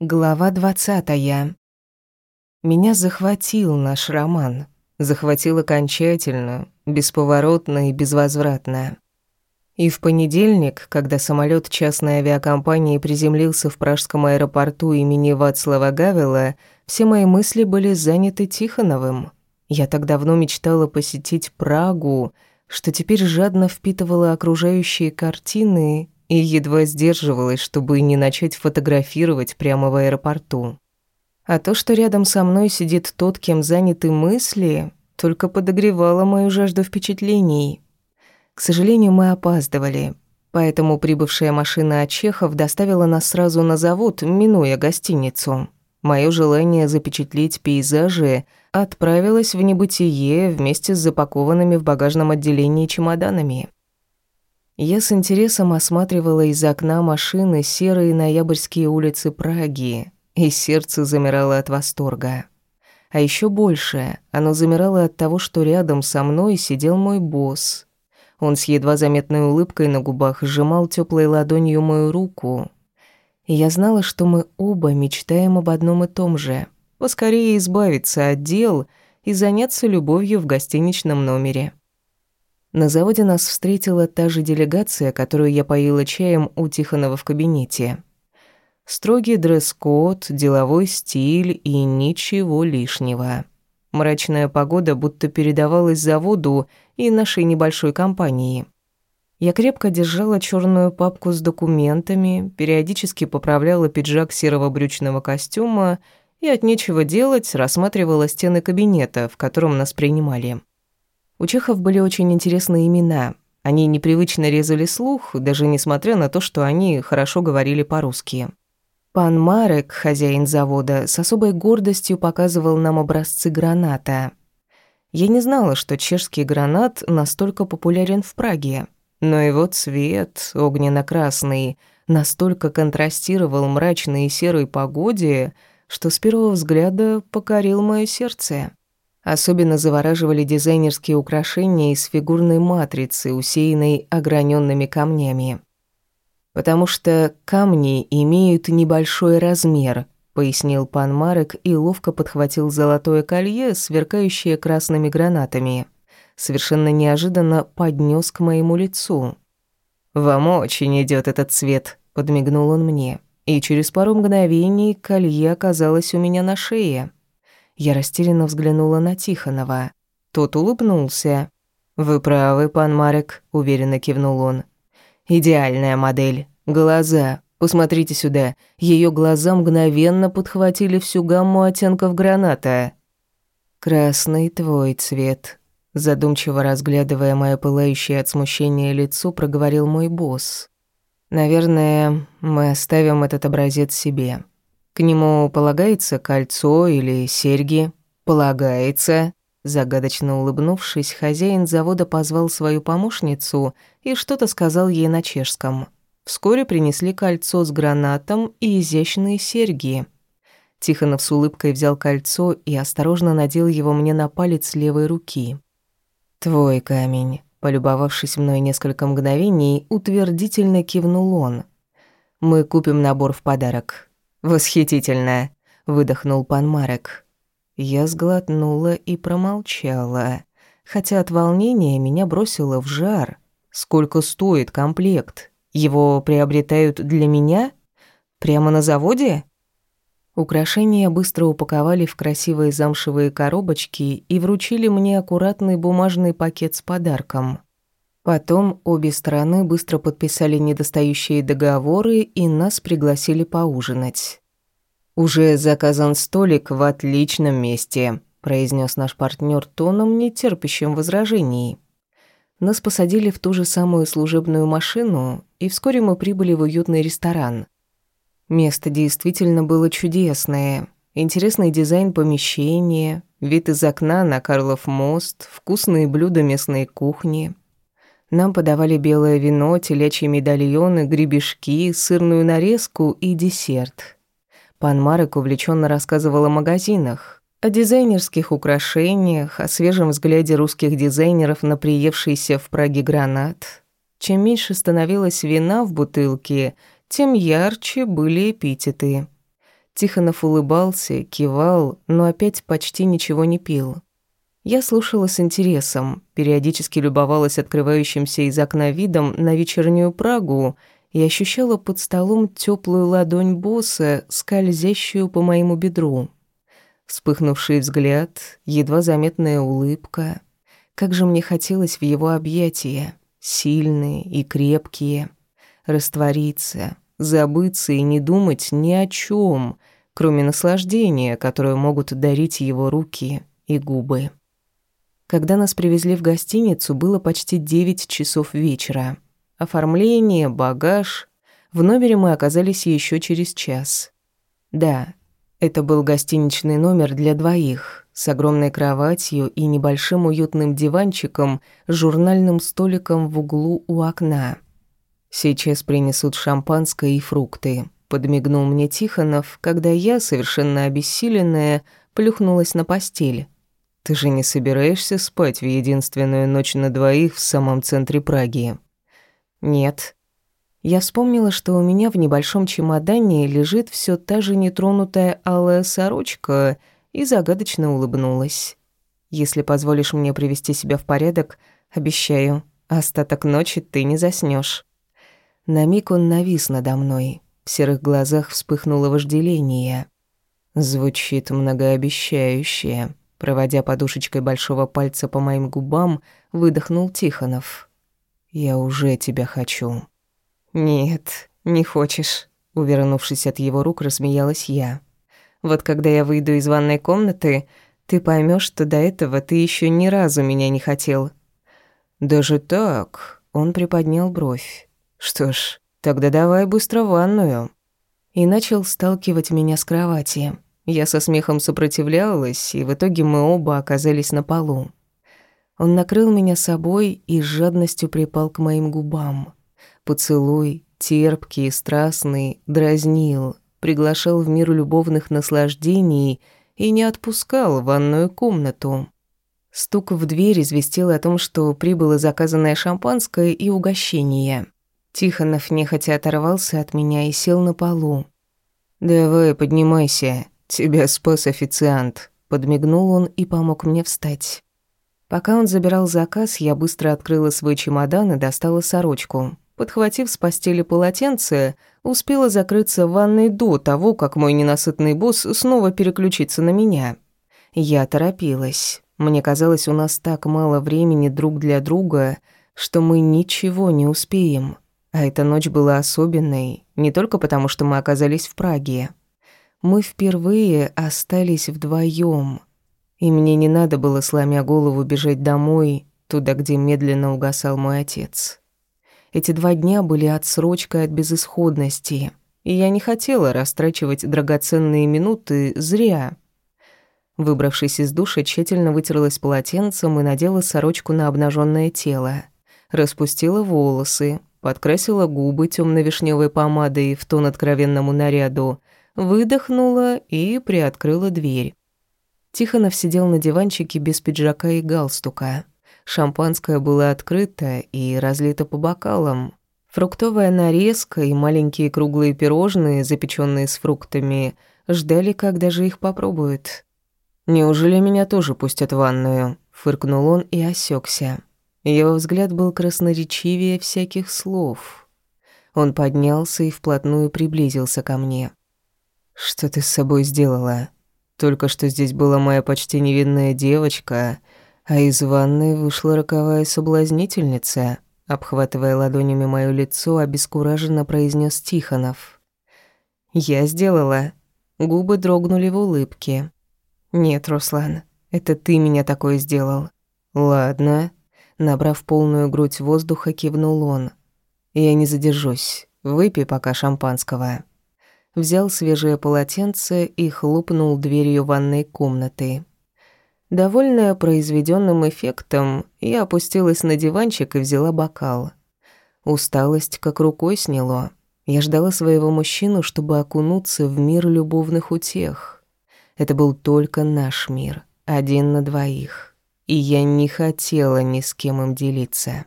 Глава двадцатая. Меня захватил наш роман. Захватил окончательно, бесповоротно и безвозвратно. И в понедельник, когда самолет частной авиакомпании приземлился в пражском аэропорту имени Вацлава Гавела, все мои мысли были заняты Тихоновым. Я так давно мечтала посетить Прагу, что теперь жадно впитывала окружающие картины и едва сдерживалась, чтобы не начать фотографировать прямо в аэропорту. А то, что рядом со мной сидит тот, кем заняты мысли, только подогревало мою жажду впечатлений. К сожалению, мы опаздывали, поэтому прибывшая машина от Чехов доставила нас сразу на завод, минуя гостиницу. Моё желание запечатлеть пейзажи отправилось в небытие вместе с запакованными в багажном отделении чемоданами. Я с интересом осматривала из окна машины серые ноябрьские улицы Праги, и сердце замирало от восторга. А еще больше оно замирало от того, что рядом со мной сидел мой босс. Он с едва заметной улыбкой на губах сжимал теплой ладонью мою руку. И я знала, что мы оба мечтаем об одном и том же — поскорее избавиться от дел и заняться любовью в гостиничном номере. На заводе нас встретила та же делегация, которую я поила чаем у Тихонова в кабинете. Строгий дресс-код, деловой стиль и ничего лишнего. Мрачная погода будто передавалась заводу и нашей небольшой компании. Я крепко держала черную папку с документами, периодически поправляла пиджак серого брючного костюма и от нечего делать рассматривала стены кабинета, в котором нас принимали. У чехов были очень интересные имена. Они непривычно резали слух, даже несмотря на то, что они хорошо говорили по-русски. Пан Марек, хозяин завода, с особой гордостью показывал нам образцы граната. Я не знала, что чешский гранат настолько популярен в Праге, но его цвет, огненно-красный, настолько контрастировал мрачной и серой погоде, что с первого взгляда покорил моё сердце. Особенно завораживали дизайнерские украшения из фигурной матрицы, усеянной ограненными камнями. «Потому что камни имеют небольшой размер», — пояснил пан Марек и ловко подхватил золотое колье, сверкающее красными гранатами. Совершенно неожиданно поднес к моему лицу. «Вам очень идет этот цвет», — подмигнул он мне. И через пару мгновений колье оказалось у меня на шее. Я растерянно взглянула на Тихонова. Тот улыбнулся. «Вы правы, пан Марек», — уверенно кивнул он. «Идеальная модель. Глаза. Посмотрите сюда. Ее глаза мгновенно подхватили всю гамму оттенков граната». «Красный твой цвет», — задумчиво разглядывая мое пылающее от смущения лицо, проговорил мой босс. «Наверное, мы оставим этот образец себе. К нему полагается кольцо или серьги? Полагается. Загадочно улыбнувшись, хозяин завода позвал свою помощницу и что-то сказал ей на чешском. Вскоре принесли кольцо с гранатом и изящные серьги. Тихонов с улыбкой взял кольцо и осторожно надел его мне на палец левой руки. «Твой камень», — полюбовавшись мной несколько мгновений, утвердительно кивнул он. «Мы купим набор в подарок. «Восхитительно», — выдохнул пан Марек. Я сглотнула и промолчала, хотя от волнения меня бросило в жар. Сколько стоит комплект? Его приобретают для меня? Прямо на заводе? Украшения быстро упаковали в красивые замшевые коробочки и вручили мне аккуратный бумажный пакет с подарком. Потом обе стороны быстро подписали недостающие договоры и нас пригласили поужинать. «Уже заказан столик в отличном месте», – произнес наш партнер тоном, не терпящим возражений. Нас посадили в ту же самую служебную машину, и вскоре мы прибыли в уютный ресторан. Место действительно было чудесное. Интересный дизайн помещения, вид из окна на Карлов мост, вкусные блюда местной кухни – нам подавали белое вино, телячьи медальоны, гребешки, сырную нарезку и десерт. Пан Марек увлеченно рассказывал о магазинах, о дизайнерских украшениях, о свежем взгляде русских дизайнеров на приевшийся в Праге гранат. Чем меньше становилось вина в бутылке, тем ярче были эпитеты. Тихонов улыбался, кивал, но опять почти ничего не пил. Я слушала с интересом, периодически любовалась открывающимся из окна видом на вечернюю Прагу и ощущала под столом теплую ладонь босса, скользящую по моему бедру. Вспыхнувший взгляд, едва заметная улыбка. Как же мне хотелось в его объятия, сильные и крепкие, раствориться, забыться и не думать ни о чем, кроме наслаждения, которое могут дарить его руки и губы. Когда нас привезли в гостиницу, было почти девять часов вечера. Оформление, багаж. В номере мы оказались еще через час. Да, это был гостиничный номер для двоих, с огромной кроватью и небольшим уютным диванчиком журнальным столиком в углу у окна. «Сейчас принесут шампанское и фрукты», — подмигнул мне Тихонов, когда я, совершенно обессиленная, плюхнулась на постель. «Ты же не собираешься спать в единственную ночь на двоих в самом центре Праги?» «Нет». Я вспомнила, что у меня в небольшом чемодане лежит все та же нетронутая алая сорочка, и загадочно улыбнулась. «Если позволишь мне привести себя в порядок, обещаю, остаток ночи ты не заснешь. На миг он навис надо мной. В серых глазах вспыхнуло вожделение. Звучит многообещающе. Проводя подушечкой большого пальца по моим губам, выдохнул Тихонов. «Я уже тебя хочу». «Нет, не хочешь», — увернувшись от его рук, рассмеялась я. «Вот когда я выйду из ванной комнаты, ты поймешь, что до этого ты еще ни разу меня не хотел». «Даже так?» — он приподнял бровь. Что ж, тогда давай быстро ванную. И начал сталкивать меня с кровати. Я со смехом сопротивлялась, и в итоге мы оба оказались на полу. Он накрыл меня собой и с жадностью припал к моим губам. Поцелуй, терпкий, страстный, дразнил, приглашал в мир любовных наслаждений и не отпускал в ванную комнату. Стук в дверь известил о том, что прибыло заказанное шампанское и угощение. Тихонов нехотя оторвался от меня и сел на полу. «Давай, поднимайся, тебя спас официант», — подмигнул он и помог мне встать. Пока он забирал заказ, я быстро открыла свой чемодан и достала сорочку. Подхватив с постели полотенце, успела закрыться в ванной до того, как мой ненасытный босс снова переключится на меня. Я торопилась. Мне казалось, у нас так мало времени друг для друга, что мы ничего не успеем. А эта ночь была особенной, не только потому, что мы оказались в Праге. Мы впервые остались вдвоем, и мне не надо было, сломя голову, бежать домой, туда, где медленно угасал мой отец. Эти два дня были отсрочкой от безысходности, и я не хотела растрачивать драгоценные минуты зря. Выбравшись из душа, тщательно вытерлась полотенцем и надела сорочку на обнаженное тело. Распустила волосы, подкрасила губы темно-вишневой помадой в тон откровенному наряду, выдохнула и приоткрыла дверь. Тихонов сидел на диванчике без пиджака и галстука. Шампанское было открыто и разлито по бокалам. Фруктовая нарезка и маленькие круглые пирожные, запеченные с фруктами, ждали, когда же их попробуют. «Неужели меня тоже пустят в ванную?» — фыркнул он и осекся. Его взгляд был красноречивее всяких слов. Он поднялся и вплотную приблизился ко мне. «Что ты с собой сделала? Только что здесь была моя почти невинная девочка, а из ванной вышла роковая соблазнительница», обхватывая ладонями моё лицо, обескураженно произнес Тихонов. «Я сделала». Губы дрогнули в улыбке. «Нет, Руслан, это ты меня такое сделал». «Ладно», Набрав полную грудь воздуха, кивнул он. «Я не задержусь. Выпей пока шампанского». Взял свежее полотенце и хлопнул дверью ванной комнаты. Довольная произведенным эффектом, я опустилась на диванчик и взяла бокал. Усталость как рукой сняло. Я ждала своего мужчину, чтобы окунуться в мир любовных утех. Это был только наш мир, один на двоих и я не хотела ни с кем им делиться.